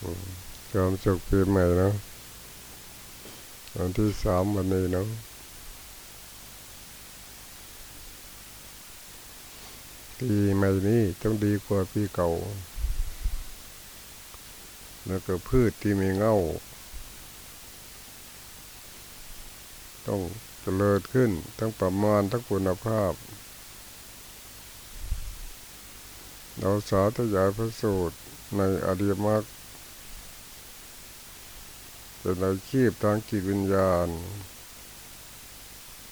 ความสุขปีใหม่เนาะวันที่สามวันนี้เนาะปีใหม่นี้ต้องดีกว่าปีเก่า แล้วก็พืชที่มีเง่า ต้องเจริญขึ้น ทั้งประมาณทั้งคุณภาพ เราสาธยายพระสูตรในอริยมรรค เป็นอาชีพทางจิตวิญญาณ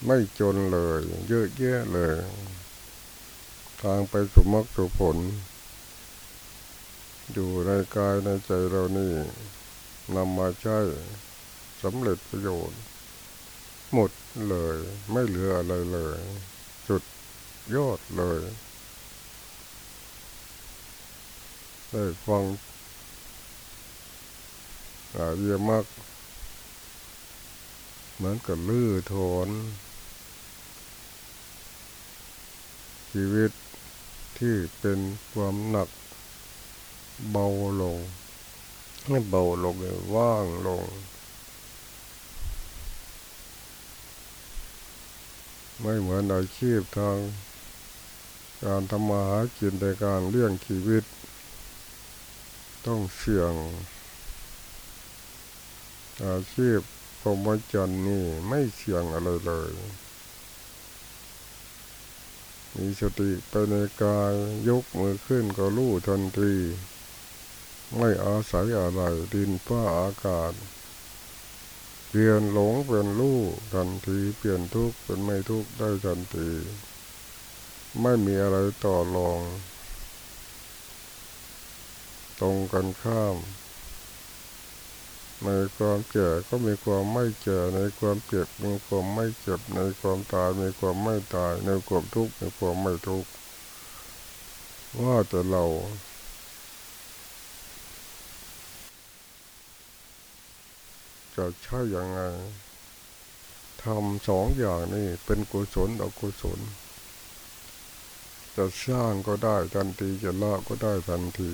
ไม่จนเลย เยอะแยะเลย ทางไปสู่มรรคสู่ผล อยู่ในกายในใจเรานี่นำมาใช้สำเร็จประโยชน์ หมดเลย ไม่เหลืออะไรเลย จุดยอดเลยได้ฟังอาเยอะมาก เหมือนกับลื้อถอนชีวิตที่เป็นความหนักเบาลงให้เบาลงเลยว่างลง ไม่เหมือนอาชีพทางการทำมาหากินในการเลี้ยงชีวิต ต้องเสี่ยง อาชีพ พรหมจรรย์นี่ไม่เสี่ยงอะไรเลย มีสติไปในกายยกมือขึ้นก็รู้ทันที ไม่อาศัยอะไรดินฟ้าอากาศเปลี่ยนหลงเป็นรู้ทันทีเปลี่ยนทุกข์เป็นไม่ทุกข์ได้ทันทีไม่มีอะไรต่อรอง ตรงกันข้าม ในความแก่ก็มีความไม่แก่ในความเจ็บมีความไม่เจ็บในความตายมีความไม่ตายในความทุกข์มีความไม่ทุกข์ว่าแต่เราจะใช่อยังไงทำสองอย่างนี้เป็นกุศลอกุศล จะสร้างก็ได้ทันทีจะละก็ได้ทันที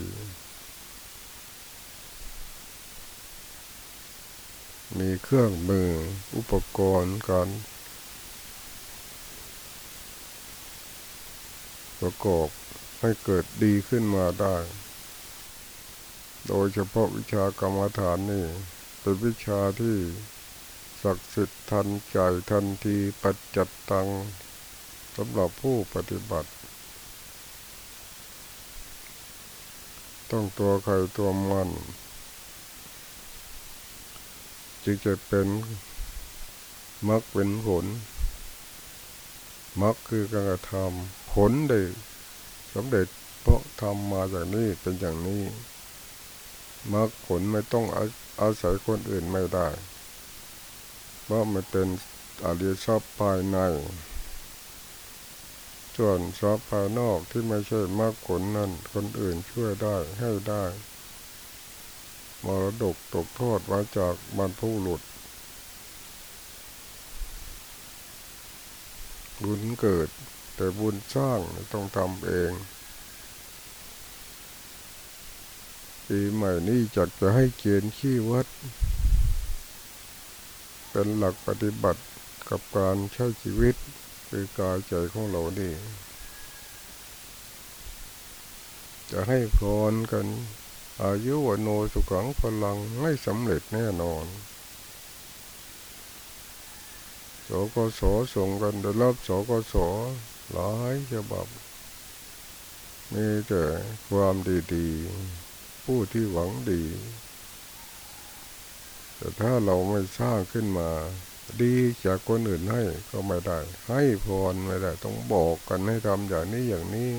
มีเครื่องมืออุปกรณ์การประกอบให้เกิดดีขึ้นมาได้ โดยเฉพาะวิชากรรมฐานนี่ เป็นวิชาที่ศักดิ์สิทธิ์ทันใจทันทีปัจจัดตังสำหรับผู้ปฏิบัติ ต้องตัวใครตัวมัน จึงจะเป็นมรรคเป็นผลมรรคคือการกระทำผลได้สำเร็จเพราะทำมาจากนี้เป็นอย่างนี้มรรคผลไม่ต้องอาอาศัยคนอื่นไม่ได้ เพราะมันเป็นอริยทรัพย์ภายใน ส่วนทรัพย์ภายนอกที่ไม่ใช่มรรคผลนั่นคนอื่นช่วยได้ให้ได้ มรดกตกทอดมาจากบรรพบุรุษบุญเกิด แต่บุญสร้างต้องทำเองปีใหม่นี้จัดจะให้เกียนขี้วัด เป็นหลักปฏิบัติกับการใช้ชีวิตคือกายใจของเรานี่จะให้พรกัน อายุวโนสุขังพลังไม่สำเร็จแน่นอนสกสส่งกันได้รับสกสหลายฉบับ มีแต่ความดีๆ ผู้ที่หวังดี แต่ถ้าเราไม่สร้างขึ้นมา ดีจากคนอื่นให้ก็ไม่ได้ ให้พรไม่ได้ ต้องบอกกันให้ทำอย่างนี้อย่างนี้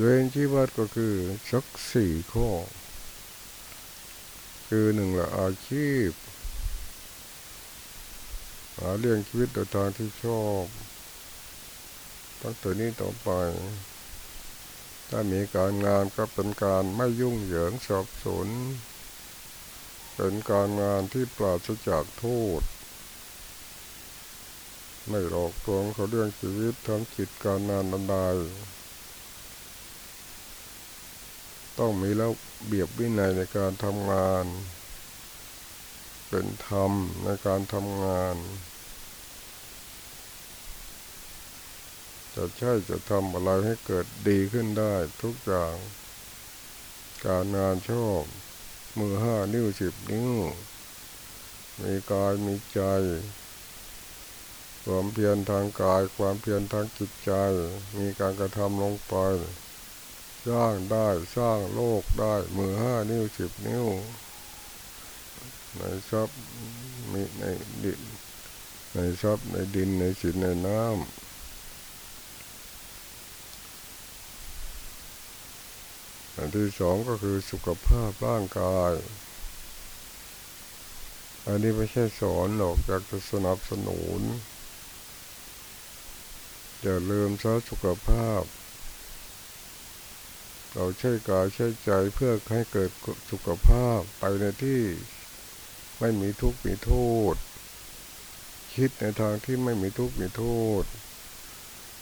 ตัวเองที่วัดก็คือสักสี่ข้อ คือหนึ่งละอาชีพ หาเรื่องชีวิตโดยทางที่ชอบตั้งแต่นี้ต่อไป ถ้ามีการงานก็เป็นการไม่ยุ่งเหยิงสอบสนเป็นการงานที่ปราศจากโทษ ไม่หลอกลวงเขาเรื่องชีวิตทำกิจการงานใด ต้องมีแล้วเบียบวินัยในการทำงาน เป็นธรรมในการทำงาน จะใช่จะทำอะไรให้เกิดดีขึ้นได้ทุกอย่าง การงานชอบ มือห้านิ้วสิบนิ้ว มีกายมีใจความเพียรทางกายความเพียรทางจิตใจ มีการกระทำลงไป สร้างได้สร้างโลกได้มือห้านิ้วสิบนิ้วในทรัพย์มีในดินในทรัพย์ในดินในสินในน้ำอันที่สองก็คือสุขภาพร่างกาย อันนี้ไม่ใช่สอนหรอกอยากจะสนับสนุนอย่าลืมซะสุขภาพ เราใช้กายใช้ใจเพื่อให้เกิดสุขภาพไปในที่ไม่มีทุกข์มีโทษ คิดในทางที่ไม่มีทุกข์มีโทษ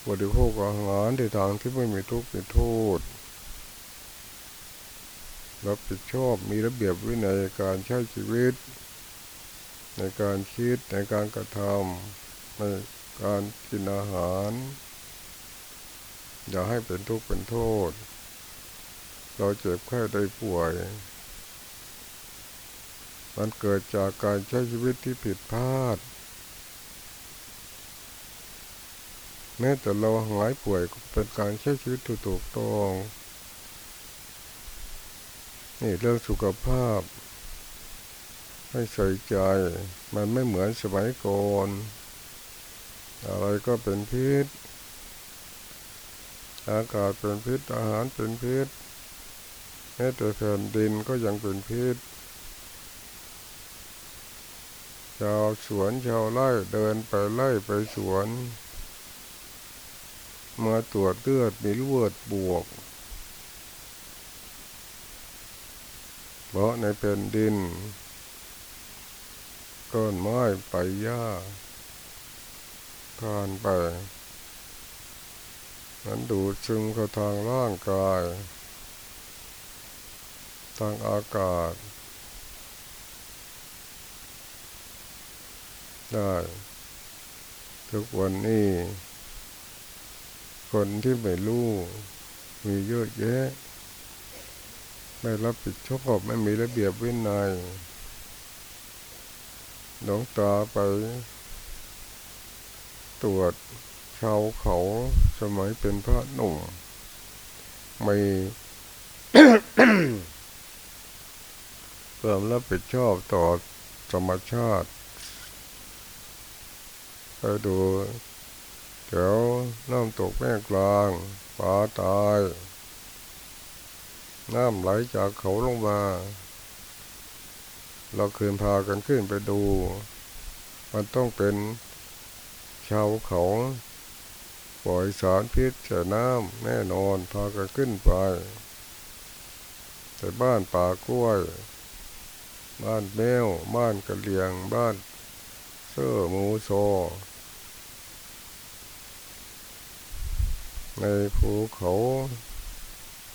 บริโภคอาหารในทางที่ไม่มีทุกข์มีโทษรับผิดชอบมีระเบียบวินัยในการใช้ชีวิต ในการคิดในการกระทำในการกินอาหาร อย่าให้เป็นทุกข์เป็นโทษ เราเจ็บไข้ได้ป่วย มันเกิดจากการใช้ชีวิตที่ผิดพลาด แม้แต่เราหายป่วยก็เป็นการใช้ชีวิตถูกต้องนี่เรื่องสุขภาพ ให้ใส่ใจ มันไม่เหมือนสมัยก่อนอะไรก็เป็นพิษ อากาศเป็นพิษ อาหารเป็นพิษ แม้แต่แผ่นดินก็ยังเป็นพิษชาวสวนชาวไร่เดินไปไล่ไปสวนมาตรวจเลือดมีเลือดบวก เพราะในแผ่นดินก้นไม้ไปหญ้าทานไปนั้นดูดซึมเข้าทางร่างกาย ทางอากาศ ได้ ทุกวันนี้ คนที่ไม่รู้ มีเยอะแยะ ไม่รับผิดชอบไม่มีระเบียบวินัยหลงตาไป ตรวจชาวเขาสมัยเป็นพระหนุ่มไม่ ความรับผิดชอบต่อธรรมชาติไปดูแถวน้ำตกแม่กลางปลาตาย น้ำไหลจากเขาลงมา เราคืนพากันขึ้นไปดู มันต้องเป็นชาวเขาปล่อยสารพิษใส่น้ำแน่นอนพากันขึ้นไปแต่บ้านป่ากล้วย บ้านแมว บ้านกระเลียง บ้านเสื้อหมูโซ ในภูเขา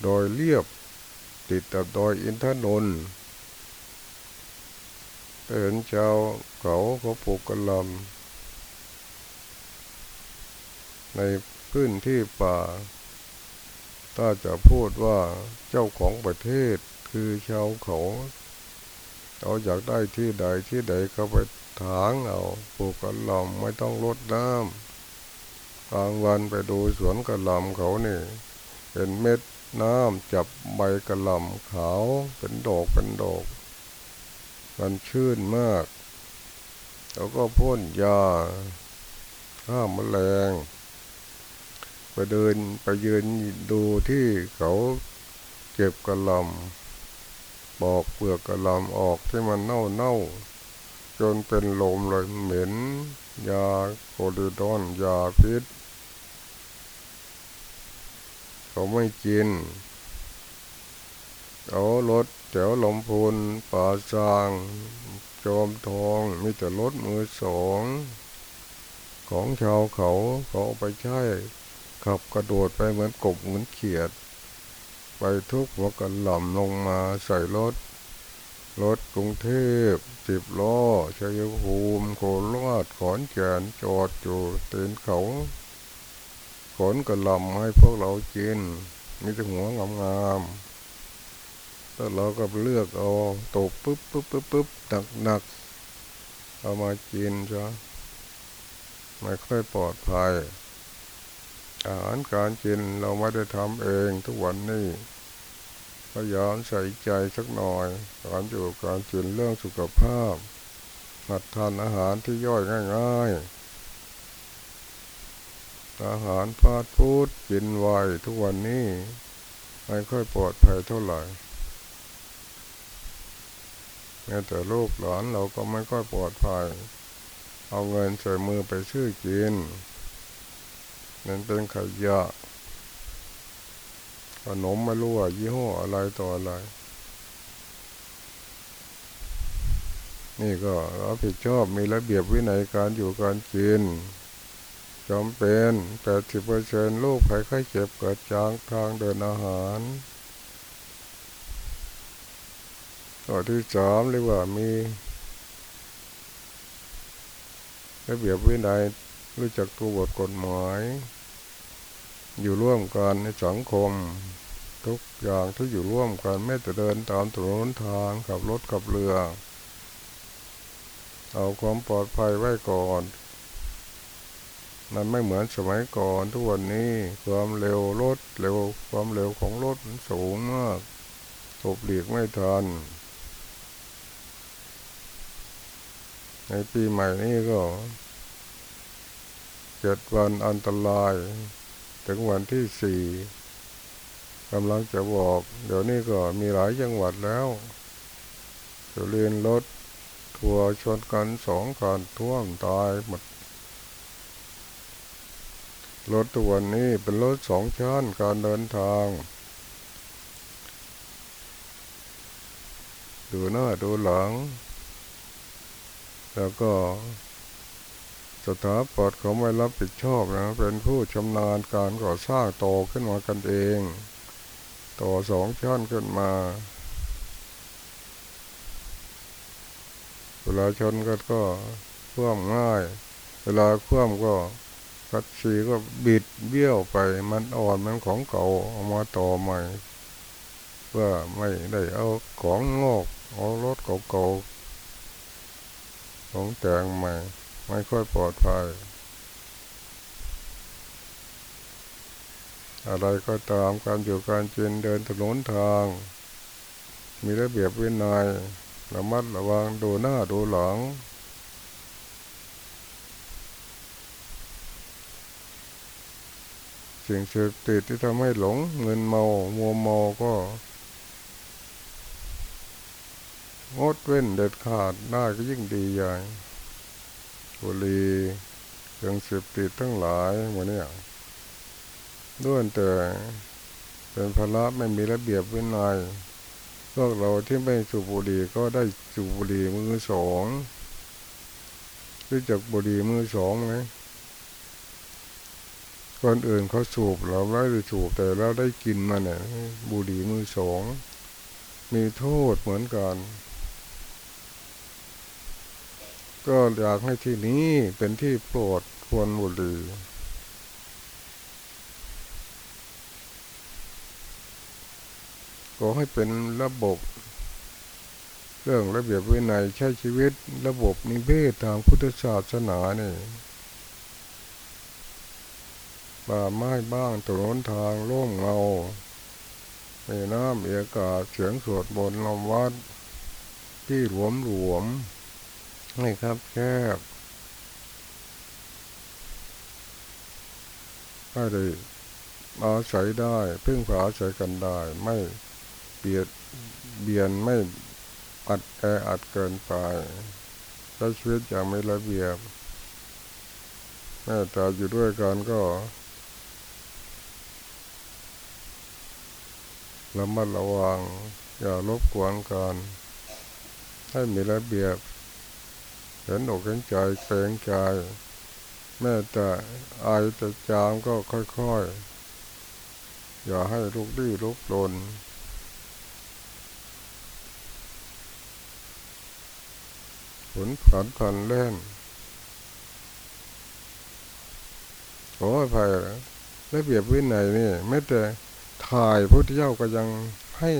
โดยเรียบ ติดกับดอยอินทนนท์เห็นชาวเขาเขาปลูกกระลำในพื้นที่ป่า ถ้าจะพูดว่าเจ้าของประเทศคือชาวเขา เราอยากได้ที่ใดที่ใดก็ไปถางเอาปลูกกระหล่ำไม่ต้องรดน้ำกลางวันไปดูสวนกระหล่ำเขานี่เป็นเม็ดน้ำจับใบกระหล่ำขาวเป็นดอกเป็นดอกมันชื่นมาก แล้วก็พ่นยาฆ่าแมลงไปเดินไปยืนดูที่เขาเก็บกระหล่ำ ปอกเปลือกกระลำออกที่มันเน่าเน่าจนเป็นลมเลยเหม็นยาโคดิดอนยาพิษเขาไม่กินเอารถแถวลมพูนป่าซางจอมทองมีแต่รถมือสอง ของชาวเขาเขาไปใช้ขับกระโดดไปเหมือนกบเหมือนเขียด ไปทุกหัวกันหล่อมลงมาใส่รถ รถกรุงเทพสิบล้อชัยภูมิโคราชขอนแก่นจอดอยู่เต็นเขา ขนกระลำให้พวกเรากินมีแต่หัวงามๆแล้วเราก็เลือกเอาตบปุ๊บปุ๊บปุ๊บปุ๊บหนักหนักเอามากินจ้ะไม่ค่อยปลอดภัย อาหารการกินเราไม่ได้ทำเองทุกวันนี้พยายามใส่ใจสักหน่อยการอยู่การกินเรื่องสุขภาพหัดทานอาหารที่ย่อยง่ายๆ อาหารฟาสต์ฟู้ดกินไวทุกวันนี้ไม่ค่อยปลอดภัยเท่าไหร่แม้แต่ลูกหลานเราก็ไม่ค่อยปลอดภัย เอาเงินใส่มือไปซื้อกิน นั่นเป็นขยะขนมไม่รู้ว่ายี่ห้ออะไรต่ออะไร นี่ก็รับผิดชอบมีระเบียบวินัยการอยู่การกินจำเป็นแปดสิบเปอร์เซ็นต์ลูกใครค่เจ็บเกิดจางทางเดินอาหารต่อที่สามเรียกว่ามีระเบียบวินัย รู้จักตัวบทกฎหมาย อยู่ร่วมกันในสังคม ทุกอย่างที่อยู่ร่วมกันไม่แต่เดินตามถนนทางขับรถขับเรือ เอาความปลอดภัยไว้ก่อนมันไม่เหมือนสมัยก่อนทุกวันนี้ความเร็วรถเร็วความเร็วของรถสูงมากตบหลีกไม่ทัน ในปีใหม่นี้ก็ เจ็ดวันอันตราย ถึงวันที่สี่กำลังจะบอก เดี๋ยวนี้ก็มีหลายจังหวัดแล้วจะเรียนรถทัวร์ชนกันสองคันท่วมตายหมดรถตัวนี้เป็นรถสองชั้นการเดินทางดูหน้าดูหลัง แล้วก็ สถาปัตย์เขาไม่รับผิดชอบนะ เป็นผู้ชำนาญการก่อสร้างโตขึ้นมากันเอง ต่อสองชั้นขึ้นมาเวลาชนก็ก็คว่ำง่าย เวลาคว่ำก็คัดชีก็บิดเบี้ยวไป มันอ่อนมันของเก่าเอามาต่อใหม่ เพื่อไม่ได้เอาของงอกเอารถเก่าๆของแต่งใหม่ ไม่ค่อยปลอดภัย อะไรก็ตามการอยู่การกินเดินถนนทาง มีระเบียบวินัยระมัดระวังดูหน้าดูหลังสิ่งเสพติดที่ทำให้หลงเงินเมามัวเมาก็งดเว้นเด็ดขาดได้ก็ยิ่งดีใหญ่ บุหรี่เครื่องเสพติดทั้งหลายหมดเนี่ยด้วนแต่เป็นภาระไม่มีระเบียบวินัยพวกเราที่ไม่สูบบุหรี่ก็ได้สูบบุหรี่มือสองรู้จักบุหรี่มือสองไหมคนอื่นเขาสูบเราไม่ได้สูบแต่เราได้กินมาเนี่ยบุหรี่มือสอง มีโทษเหมือนกัน ก็อยากให้ที่นี้เป็นที่โปรดควรบุรีก็ให้เป็นระบบ เรื่องระเบียบวินัยใช้ชีวิตระบบนิเวศทางพุทธศาสนาเนี่ยป่าไม้บ้างถนนทางโล่งเงามีน้ำเอียกาศเสียงสวดบนลมวัด ที่หลวมหลวม นี่ครับแคบให้ได้อาศัยได้ พึ่งพาอาศัยกันได้ ไม่เบียดเบียนไม่อัดแออัดเกินไปใช้ชีวิตอย่างไม่ระเบียบแม้แต่อยู่ด้วยกันก็ระมัดระวัง อย่ารบกวนกัน ให้มีระเบียบ เห็นอกเห็นใจเกรงใจแม้แต่อายจะจามก็ค่อยๆ อย่าให้ลุกดื้อลุกลนผลผันผันเล่นโอ้ยภัยระเบียบวินัยนี่ไม่แต่ถ่ายพุทธเจ้าก็ยังให้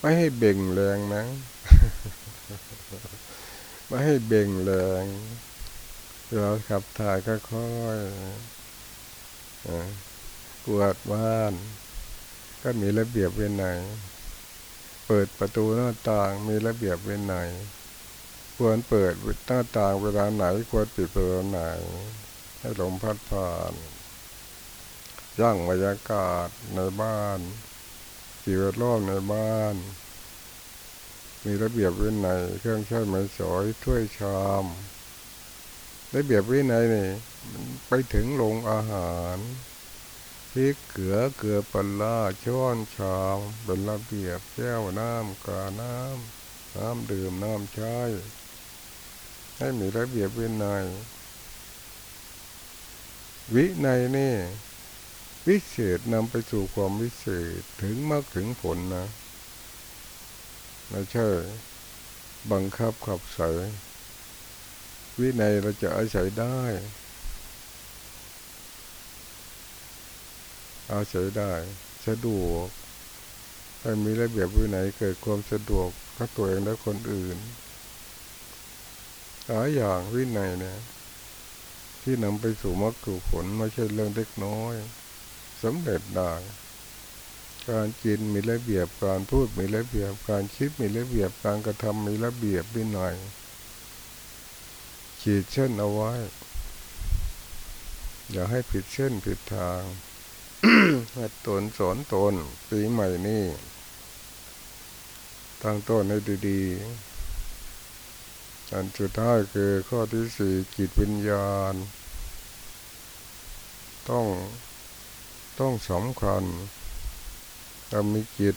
ไม่ให้เบ่งแรงนะ ไม่ให้เบ่งแรงเราขับถ่ายก็ค่อยกวาดบ้าน ก็มีระเบียบเวินัยเปิดประตูหน้าต่างมีระเบียบเวินัยควรเปิดหน้าต่างเวลาไหน ควรปิดเวลาไหน ให้ลมพัดผ่านย่างบรรยากาศในบ้านสิ่งแวดล้อมในบ้าน มีระเบียบวินัยเครื่องใช้ไม้สอยถ้วยชามระเบียบวินัยนี่ไปถึงโรงอาหารพริกเกลือเกลือปลาช้อนชามเป็นระเบียบแก้วน้ำกาน้ำน้ำดื่มน้ำใช้ให้มีระเบียบวินัยวินัยนี่ วิเศษนำไปสู่ความวิเศษถึงมากถึงผลนะ ไม่ใช่บังคับขับใสวินัยเราจะอาศัยได้ อาศัยได้ สะดวกให้มีระเบียบวินัยเกิดความสะดวกกับตัวเองและคนอื่นหลายอย่างวินัยเนี่ย ที่นำไปสู่มรรคผลไม่ใช่เรื่องเล็กน้อยสำเร็จได้ การกินมีระเบียบการพูดมีระเบียบการคิดมีระเบียบการกระทำมีระเบียบวินัยขีดเช่นเอาไว้ อย่าให้ผิดเช่นผิดทางหัดตนสอนตนปีใหม่นี้ตั้งต้นให้ดีๆอันสุดท้ายคือข้อที่สี่จิตวิญญาณ ต้องต้องสำคัญ เรามีจิต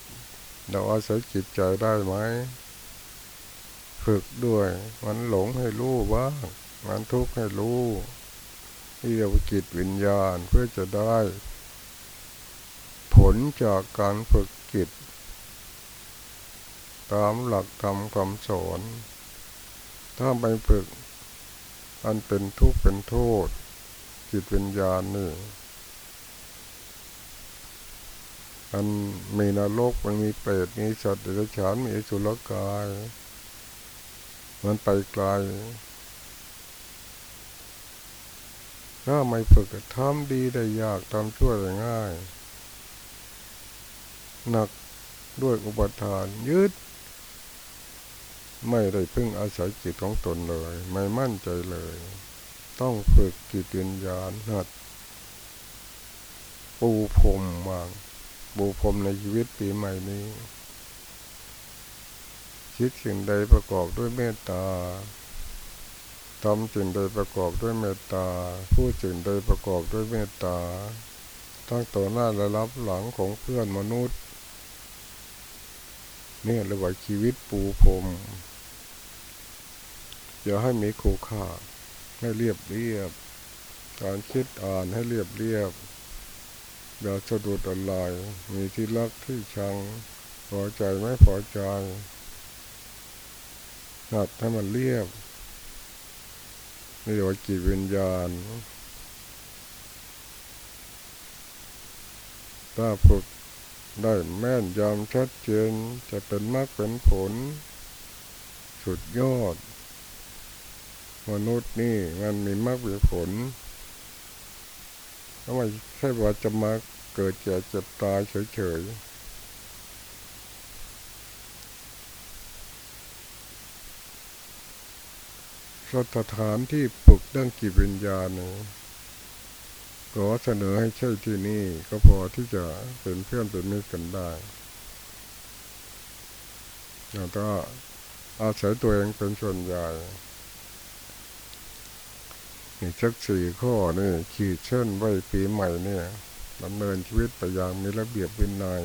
เราอาศัยจิตใจได้ไหม ฝึกด้วย มันหลงให้รู้บ้าง มันทุกข์ให้รู้ที่เรียกว่าจิตวิญญาณเพื่อจะได้ ผลจากการฝึกจิต ตามหลักธรรมคำสอนถ้าไปฝึกอันเป็นทุกข์เป็นโทษ จิตวิญญาณนี่ มันมีนรกมันมีเปรตมีสัตว์เดรัจฉานมีสุรกาย มันไปไกลถ้าไม่ฝึกทำดีได้ยากทำชั่วได้ง่าย หนักด้วยอุปทานยึด ไม่ได้พึ่งอาศัยจิตของตนเลย ไม่มั่นใจเลย ต้องฝึกจิตวิญญาณหัดปูพรมวาง บูพรมในชีวิตปีใหม่นี้ คิดสิ่งใดประกอบด้วยเมตตาทำสิ่งใดประกอบด้วยเมตตา พูดสิ่งใดประกอบด้วยเมตตา ทั้งต่อหน้าและรับหลังของเพื่อนมนุษย์เนี่ยเรียกว่าชีวิตปูพรมอย่าให้มีขู่ขาให้เรียบเรียบ การคิดอ่านให้เรียบเรียบ อย่าสะดุดอะไรมีที่รักที่ชังพอใจไม่พอใจหัดให้มันเรียบนี่เรียกว่าจิตวิญญาณ ถ้าฝึกได้แม่นยำชัดเจนจะเป็นมากเป็นผล สุดยอด มนุษย์นี่มันมีมากเป็นผล ไม่ใช่ว่าจะมาเกิดเจ็บเจ็บตายเฉยๆ สถานที่ปลุกเรื่องกิจวิญญาณก็เสนอให้ใช่ที่นี่ก็พอที่จะเป็นเพื่อนเป็นมิตรกันได้ แล้วก็อาศัยตัวเองเป็นส่วนใหญ่ นี่ชักสี่ข้อนี่ขีดเช่นไว้ปีใหม่เนี่ยดำเนินชีวิตไปอย่างมีระเบียบวินัย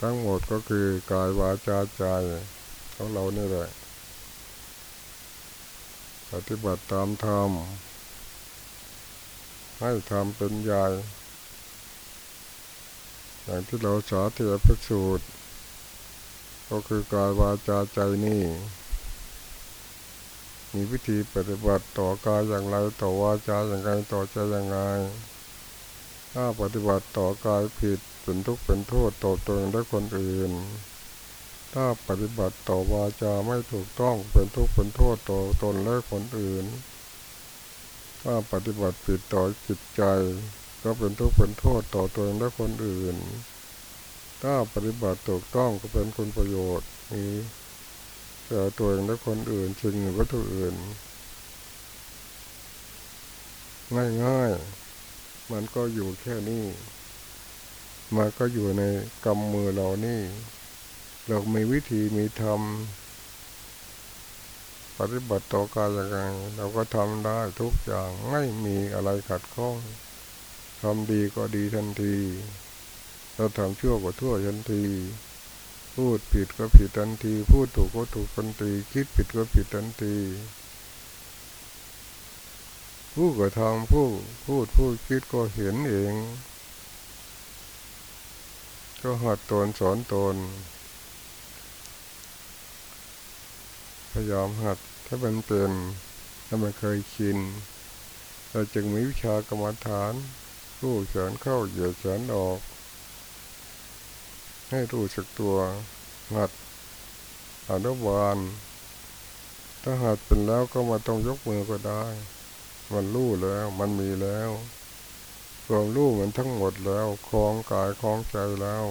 ทั้งหมดก็คือกายวาจาใจของเราเนี่แหละปฏิบัติตามธรรมให้ทำเป็นใหญ่อย่างที่เราสาธยายพระสูตรก็คือกายวาจาใจนี่ มีวิธีปฏิบัติต่อกายอย่างไรต่อวาจาอย่างไรต่อใจอย่างไรถ้าปฏิบัติต่อกายผิดเป็นทุกข์เป็นโทษต่อตนและคนอื่น ถ้าปฏิบัติต่อวาจาไม่ถูกต้องเป็นทุกข์เป็นโทษต่อตนและคนอื่น ถ้าปฏิบัติผิดต่อจิตใจ ก็เป็นทุกข์เป็นโทษต่อตนและคนอื่น ถ้าปฏิบัติถูกต้องก็เป็นคุณประโยชน์มีแก่ตัวเองและคนอื่นสิ่งหรือวัตถุอื่น ง่ายๆ มันก็อยู่แค่นี้มันก็อยู่ในกำมือเรานี่ เรามีวิธีมีธรรมปฏิบัติต่อการยังไงเราก็ทำได้ทุกอย่างไม่มีอะไรขัดข้องทำดีก็ดีทันที เราทำชั่วก็ทั่วทันที พูดผิดก็ผิดทันที พูดถูกก็ถูกทันที คิดผิดก็ผิดทันที ผู้ก็ทำผู้พูดผู้คิดก็เห็นเอง ก็หัดตนสอนตน พยายามหัดถ้ามันเป็นถ้ามันเคยชินเราจึงมีวิชากรรมฐานรู้เฉินเข้าเหยียดเฉินออก ให้รู้สึกตัวหัดอนุบาลถ้าหัดเป็นแล้วก็มาต้องยกมือก็ได้ มันรู้แล้ว มันมีแล้วความรู้มันทั้งหมดแล้วคลองกายคลองใจแล้ว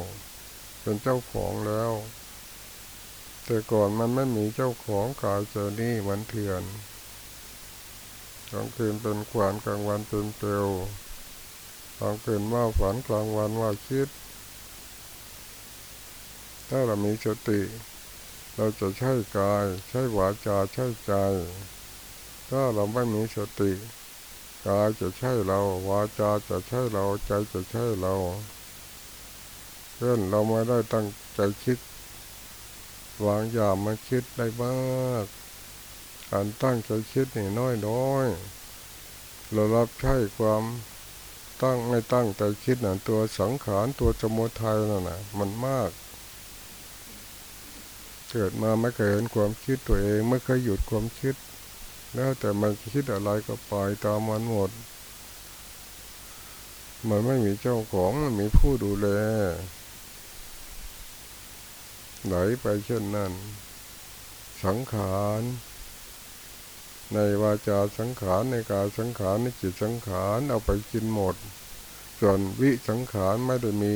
เป็นเจ้าของแล้ว แต่ก่อนมันไม่มีเจ้าของกายใจนี่มันเถื่อนกลางคืนเป็นขวานกลางวันเป็นเปลวกลางคืนว่าฝันกลางวันว่าคิด ถ้าเรามีสติ เราจะใช้กาย ใช้วาจาใช้ใจ ถ้าเราไม่มีสติกายจะใช่เรา วาจาจะใช่เรา ใจจะใช่เราเพื่อนเราไม่ได้ตั้งใจคิด วางยามาคิดได้มากการตั้งใจคิดนี่น้อยน้อยเรารับใช้ความตั้งไม่ตั้งใจคิดน่ะตัวสังขารตัวสมุทัยนั่นนะมันมาก เกิดมาไม่เคยเห็นความคิดตัวเองไม่เคยหยุดความคิด แล้วแต่มันคิดอะไรก็ปล่อยตามมันหมด มันไม่มีเจ้าของมันมีผู้ดูแลไหลไปเช่นนั้น สังขารในวาจาสังขารในกายสังขารในจิตสังขารเอาไปกินหมด ส่วนวิสังขารไม่ได้มี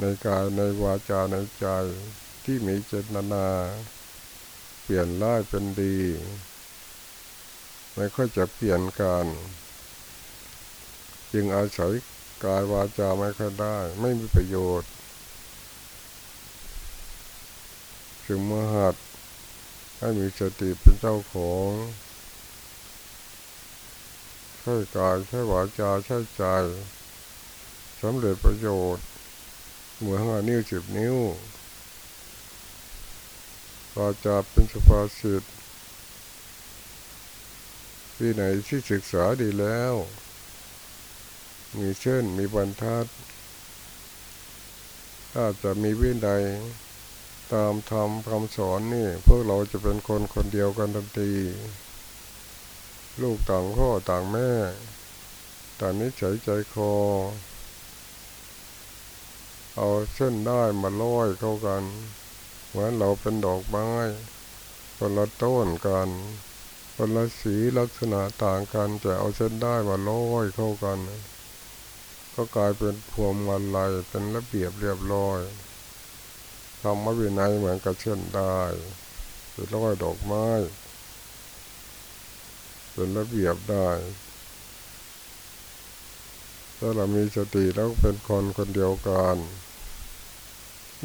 ในกายในวาจาในใจ ที่มีเจตนา เปลี่ยนร้ายเป็นดี ไม่ค่อยจะเปลี่ยนการ จึงอาศัยกายวาจาไม่ค่อยได้ ไม่มีประโยชน์ จึงมหัดให้มีสติเป็นเจ้าของใช้กายใช้วาจาใช้ใจสำเร็จประโยชน์เหมือนห้านิ้วสิบนิ้ว วาจาเป็นสุภาษิตที่ไหนที่ศึกษาดีแล้ว มีเช่นมีบรรทัดถ้าจะมีวินัยตามธรรมคำสอนนี่ พวกเราจะเป็นคนคนเดียวกันทันที ลูกต่างพ่อต่างแม่ต่างนิสัยใจคอ เอาเส้นได้มาล้อยเข้ากัน เหมือนเราเป็นดอกไม้คนละต้นกันคนละสีลักษณะต่างกันจะเอาเส้นได้มาล้อยเข้ากัน ก็กลายเป็นพวงมาลัยเป็นระเบียบเรียบร้อยทำมาวินัยเหมือนกับเส้นได้เป็นร้อยดอกไม้เป็นระเบียบได้ถ้าเรามีสติแล้วเป็นคนคนเดียวกัน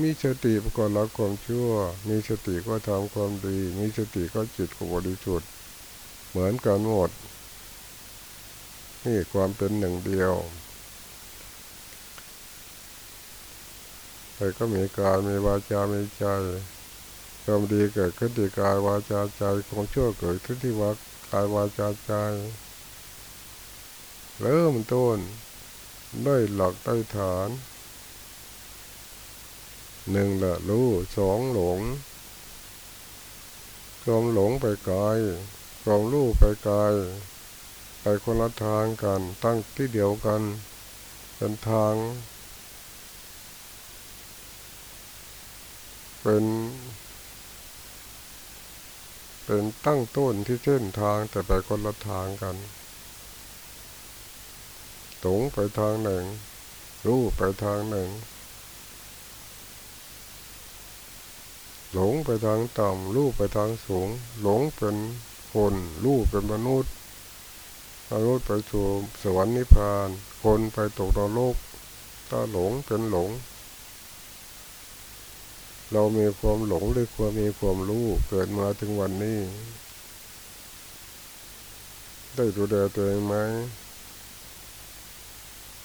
มีสติประกอบละความชั่ว มีสติก็ทำความดี มีสติก็จิตก็บริสุทธิ์เหมือนกันหมด นี่ความเป็นหนึ่งเดียวใครก็มีกายมีวาจา มีใจ ความดีเกิดขึ้นที่กายวาจาใจ ความชั่วเกิดขึ้นที่วากายวาจาใจ เริ่มต้นด้วยหลักได้ฐาน หนึ่งละรู้สองหลงความหลงไปไกลความรู้ไปไกลไปคนละทางกันตั้งที่เดียวกันเป็นทาง เป็นเป็นตั้งต้นที่เส้นทางแต่ไปคนละทางกันตงไปทางหนึ่ง รู้ไปทางหนึ่ง หลงไปทางต่ำรู้ไปทางสูง หลงเป็นคนรู้เป็นมนุษย์มนุษย์ไปสู่สวรรค์นิพพาน คนไปตกนรกถ้าหลงเป็นหลง เรามีความหลงหรือความมีความรู้เกิดมาถึงวันนี้ ได้ดูแลตัวเองไหม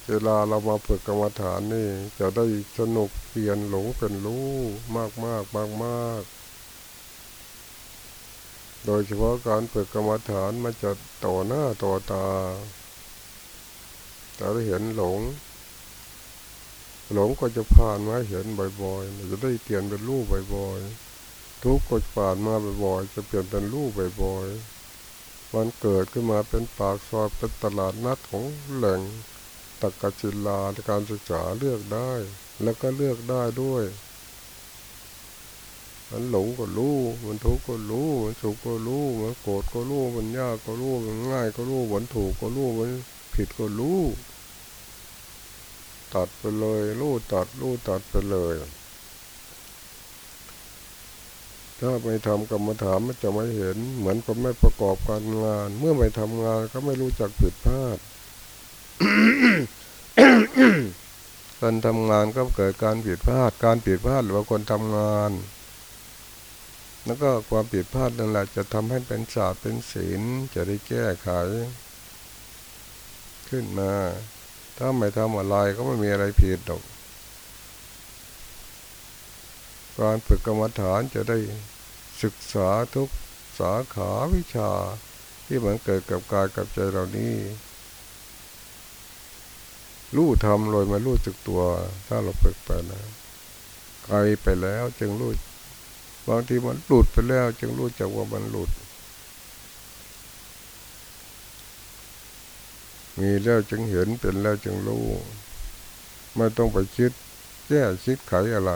เวลาเรามาฝึกกรรมฐานนี่ จะได้สนุกเปลี่ยนหลงเป็นรู้มากมากมากมากโดยเฉพาะการฝึกกรรมฐานมันจะต่อหน้าต่อตาแต่เราเห็นหลง หลงก็จะผ่านมาเห็นบ่อยๆจะได้เปลี่ยนเป็นรูปบ่อยๆ ทุกข์ก็ผ่านมาบ่อยๆ จะเปลี่ยนเป็นรูปบ่อยๆ มันเกิดขึ้นมาเป็นปากซอยเป็นตลาดนัดของแหล่ง ตกจิลาในการศึกษาเลือกได้ แล้วก็เลือกได้ด้วย มันหลงก็รู้มันทุกข์ก็รู้มันสุขก็รู้มันโกรธก็รู้มันยากก็รู้มันง่ายก็รู้มันถูกก็รู้มันผิดก็รู้ตัดไปเลยรู้ตัดรู้ตัดไปเลยถ้าไม่ทำกรรมฐานมันจะไม่เห็น เหมือนกับไม่ประกอบการงาน เมื่อไม่ทำงานก็ไม่รู้จักผิดพลาด คนทำงานก็เกิดการผิดพลาด การผิดพลาดหรือว่าคนทำงาน แล้วก็ความผิดพลาดนั่นแหละจะทำให้เป็นศาสตร์เป็นศีลจะได้แก้ไข ขึ้นมา ถ้าไม่ทำอะไรก็ไม่มีอะไรผิดหรอกการฝึกกรรมฐานจะได้ศึกษาทุกสาขาวิชาที่มันเกิดกับกายกับใจเรานี้ รู้ทำเลยมารู้จึกตัว ถ้าเราฝึกไปนะไกลไปแล้วจึงรู้บางทีมันหลุดไปแล้ว จึงรู้จักว่ามันหลุด มีแล้วจึงเห็นเป็นแล้วจึงรู้ไม่ต้องไปคิดแก้คิดไขอะไร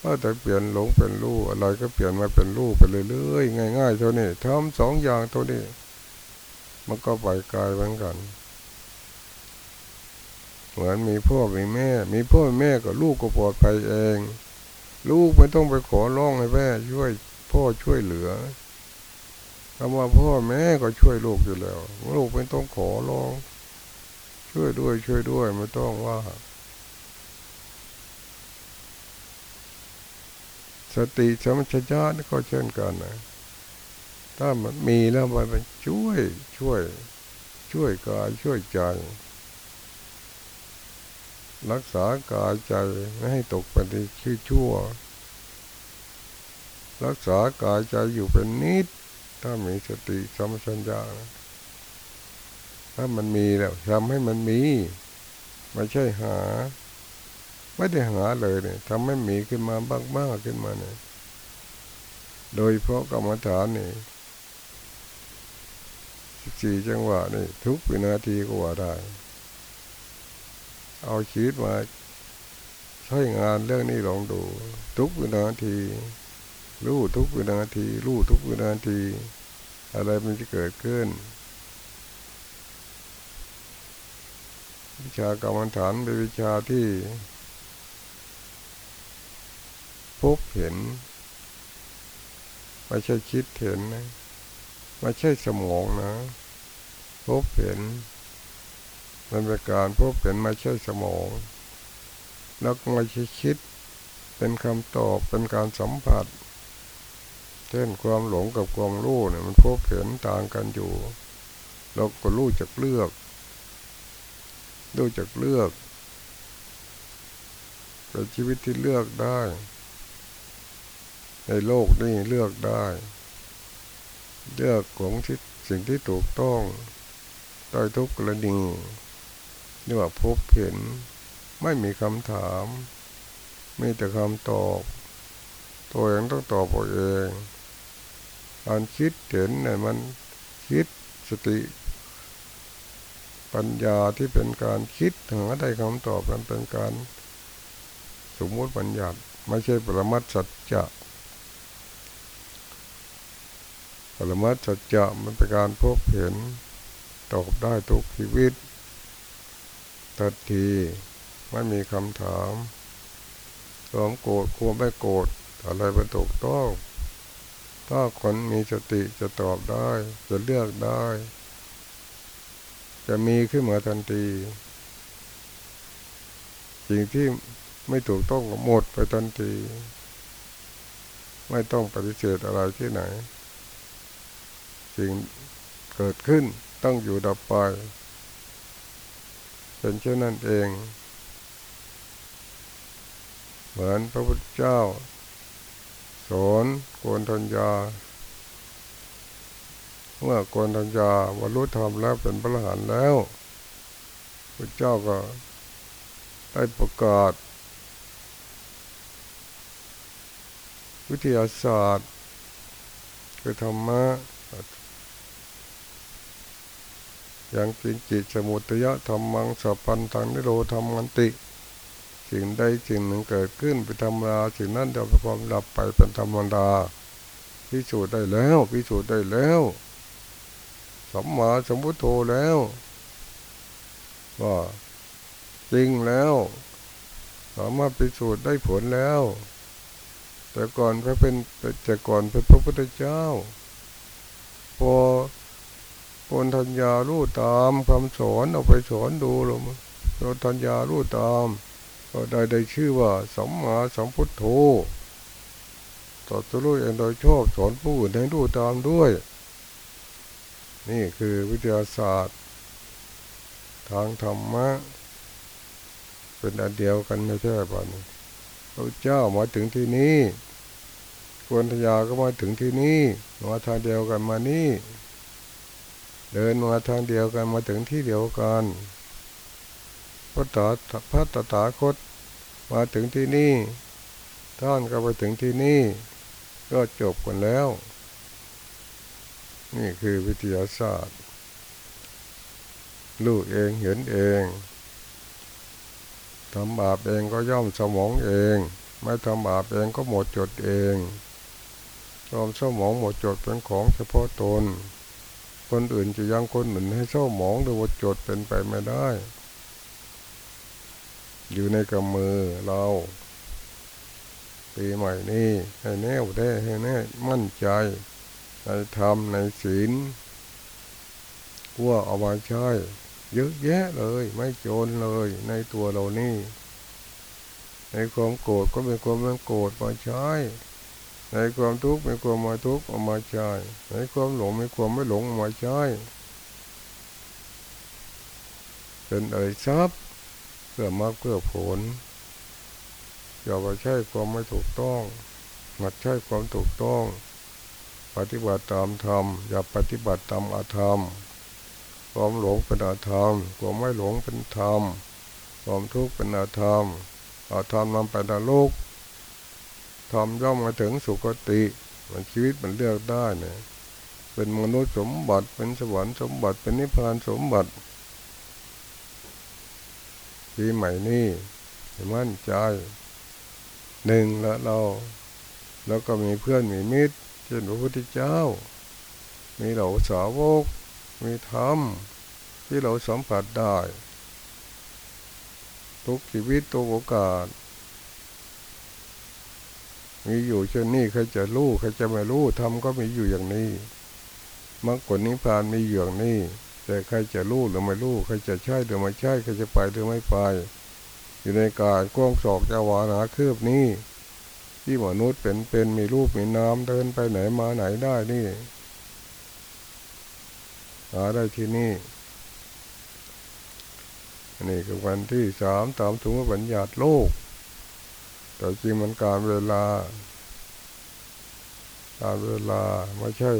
ถ้าแต่เปลี่ยนหลงเป็นรู้อะไรก็เปลี่ยนมาเป็นรู้ไปเรื่อยๆง่ายๆเท่านี้ทำสองอย่างเท่านี้มันก็ไปกายเหมือนกัน เหมือนมีพ่อมีแม่ มีพ่อมีแม่กับลูกก็ปลอดภัยเอง ลูกไม่ต้องไปขอร้องให้แม่ช่วยพ่อช่วยเหลือคำว่าพ่อแม่ก็ช่วยลูกอยู่แล้วลูกไม่ต้องขอร้อง ช่วยด้วยช่วยด้วยไม่ต้องว่าสติสมัชญาก็เช่นกันนะถ้ามันมีแล้วมันช่วยช่วย ช่วยกายช่วยใจ รักษากายใจไม่ให้ตกไปในชื่อชั่ว รักษากายใจอยู่เป็นนิด ถ้ามีสติสมชัญญาถ้ามันมีแล้วทำให้มันมี ไม่ใช่หา ไม่ได้หาเลยเนี่ยทำให้มีขึ้นมาบ้างๆขึ้นมาเนี่ยโดยเพราะกรรมฐานนี่สี่จังหวะนี่ทุกวินาทีก็ว่าได้ เอาชีวิตมาใช้งานเรื่องนี้ลองดู ทุกวินาที รู้ทุกวินาที รู้ทุกวินาที อะไรมันจะเกิดขึ้น วิชากรรมฐานเป็นวิชาที่ พบเห็น ไม่ใช่คิดเห็นนะไม่ใช่สมองนะ พบเห็น มันเป็นการพบเห็นไม่ใช่สมอง แล้วไม่ใช่คิด เป็นคำตอบเป็นการสัมผัส เช่นความหลงกับความรู้เนี่ยมันพบเห็นต่างกันอยู่ เราก็รู้จักเลือก รู้จักเลือกเป็นชีวิตที่เลือกได้ ในโลกนี้เลือกได้ เลือกของที่สิ่งที่ถูกต้องได้ทุกกรณี นี่ว่าพบเห็น ไม่มีคำถาม มีแต่คำตอบ ตัวเองต้องตอบตัวเองการคิดเห็นเนี่ยมันคิดสติ ปัญญาที่เป็นการคิดหาได้คำตอบนั้นเป็นการ สมมติปัญญาไม่ใช่ปรมัตสัจจะปรมัตสัจจะมันเป็นการพบเห็นตอบได้ทุกชีวิต ทันทีไม่มีคำถามความโกรธควรไม่โกรธอะไรเป็นถูกต้องถ้าคนมีสติจะตอบได้ จะเลือกได้ จะมีขึ้นมาทันที สิ่งที่ไม่ถูกต้องก็หมดไปทันที ไม่ต้องปฏิเสธอะไรที่ไหน สิ่งเกิดขึ้นต้องอยู่ดับไป เป็นเช่นนั้นเอง เหมือนพระพุทธเจ้าสอนโกนทัญญา เมื่อโกนทัญญาบรรลุธรรมแล้วเป็นพระอรหันต์แล้วพระเจ้าก็ได้ประกาศ วิทยาศาสตร์คือธรรมะ ย่างจริงจิตสมุทยะธรรมังสัพพันธังนิโรธรรมันติสิ่งใดสิ่งหนึ่งเกิดขึ้นเป็นธรรมดาสิ่งนั้นจะเป็นความดับไปเป็นธรรมดาพิสูจน์ได้แล้วพิสูจน์ได้แล้วสัมมาสัมพุทโธแล้วว่าจริงแล้ว สามารถพิสูจน์ได้ผลแล้ว แต่ก่อนพระเป็นแต่ก่อนเป็นพระพุทธเจ้า พอ คนทัญญารู้ตามคำสอนเอาไปสอนดูลงคนทัญญารู้ตาม ก็ได้ได้ชื่อว่าสัมมาสัมพุทโธต่อตัวรู้เองโดยชอบสอนผู้อื่นให้รู้ตามด้วย นี่คือวิทยาศาสตร์ ทางธรรมะ เป็นอันเดียวกันไม่ใช่ป่ะนี่พระเจ้ามาถึงที่นี้ควรทยาก็มาถึงที่นี่มาทางเดียวกันมานี่ เดินมาทางเดียวกันมาถึงที่เดียวกันพระตาพระตถาคตมาถึงที่นี่ ท่านก็ไปถึงที่นี่ ก็จบกันแล้ว นี่คือวิทยาศาสตร์ ลูกเองเห็นเองทำบาปเองก็ย่อมสมองเอง ไม่ทำบาปเองก็หมดจดเองยอมสมองหมดจดเป็นของเฉพาะตน คนอื่นจะยังคนอื่นให้เศร้าหมองหรือว่าจดเป็นไปไม่ได้ อยู่ในกำมือเราปีใหม่นี้ให้แน่วแท้ให้แน่มั่นใจในธรรมในศีลว่าเอามาใช้เยอะแยะเลย ไม่โจรเลยในตัวเรานี่ในความโกรธก็เป็นความมันโกรธมาใช้ ในความทุกข์เป็นความมาทุกข์เอามาใช้ในความหลงเป็นความไม่หลงมาใช้เป็นเอ่ยทรัพย์พื่อมาเพื่อผลอย่าไปใช้ความไม่ถูกต้องมาใช้ความถูกต้อง ปฏิบัติตามธรรมอย่าปฏิบัติตามอาธรรมความหลงเป็นอาธรรมความไม่หลงเป็นธรรมความทุกข์เป็นอาธรรมอาธรรมนำไปนรก ธรรมย่อมมาถึงสุคติ มันชีวิตมันเลือกได้เนี่ยเป็นมนุษย์สมบัติเป็นสวรรค์สมบัติเป็นนิพพานสมบัติปีใหม่นี้มั่นใจหนึ่งละเรา แล้วก็มีเพื่อนมีมิตรเช่นพระพุทธเจ้า มีเหล่าสาวก มีธรรม ที่เราสัมผัสได้ ทุกชีวิตตัวโอกาส มีอยู่เช่นนี้ใครจะรู้ใครจะไม่รู้ธรรมก็มีอยู่อย่างนี้มรรคผลนิพพานมีอยู่อย่างนี้ แต่ใครจะรู้หรือไม่รู้ใครจะใช่หรือไม่ใช่ใครจะไปหรือไม่ไป อยู่ในการกว้างศอกจาวานาคืบนี้ ที่มนุษย์เป็นเป็นมีรูปมีนามเดินไปไหนมาไหนได้นี่หาได้ที่นี่อันนี้คือวันที่สามตามถุงบัญญัติโลก แต่จริงมันการเวลา การเวลาไม่ใช่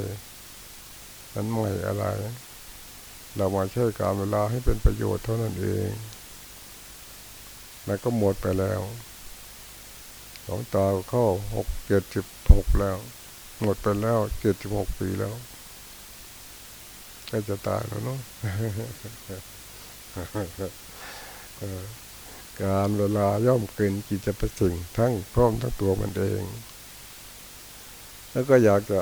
มันใหม่อะไร เรามาใช้การเวลาให้เป็นประโยชน์เท่านั้นเองแล้วก็หมดไปแล้วหลวงตาเข้าหกเจ็ดสิบหกแล้ว หมดไปแล้วเจ็ดสิบหกปีแล้วก็จะตายแล้วเนาะเออ การเวลาย่อมเกินกิจประสิ่งทั้งพร้อมทั้งตัวมันเอง แล้วก็อยากจะ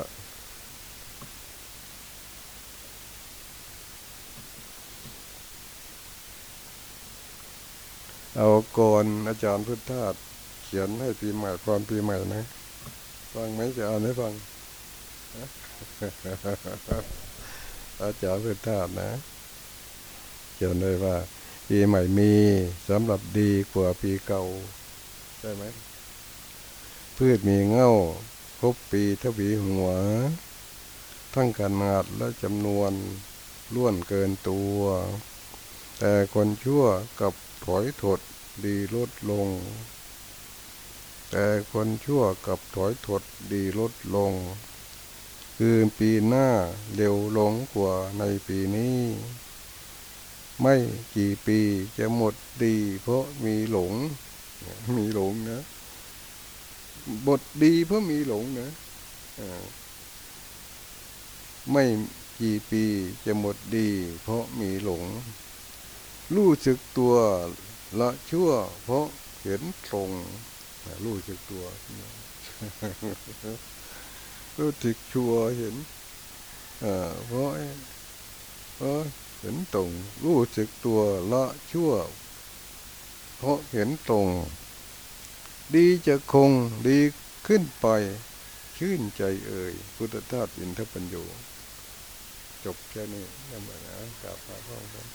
เอาก่อนอาจารย์พุทธาสเขียนให้ปีใหม่ก่อนปีใหม่นะ ฟังไหมจะอ่านให้ฟัง อาจารย์พุทธาสนะ เขียนเลยว่า ปีใหม่มีสำหรับดีกว่าปีเก่าใช่ไหมพืชมีเง่าครบปีทวีหัว ทั้งขนาดและจำนวนล้วนเกินตัว แต่คนชั่วกับถอยถดดีลดลง แต่คนชั่วกับถอยถดดีลดลง คือปีหน้าเร็วลงกว่าในปีนี้ ไม่กี่ปีจะหมดดี เพราะมีหลง มีหลงนะบทดีเพราะมีหลงนะไม่กี่ปีจะหมดดี เพราะมีหลง รู้สึกตัวละชั่ว เพราะเห็นตรงรู้สึกตัวรู้สึกชั่วเห็น เออเพราะเพราะ ห็นตรง รู้สึกตัวละชั่ว เพราะเห็นตรง ดีจะคงดีขึ้นไปชื่นใจเอ่ยพุทธทาสอินทปัญโยจบแค่นี้นั่นแหละนะกลับมาพ้องกัน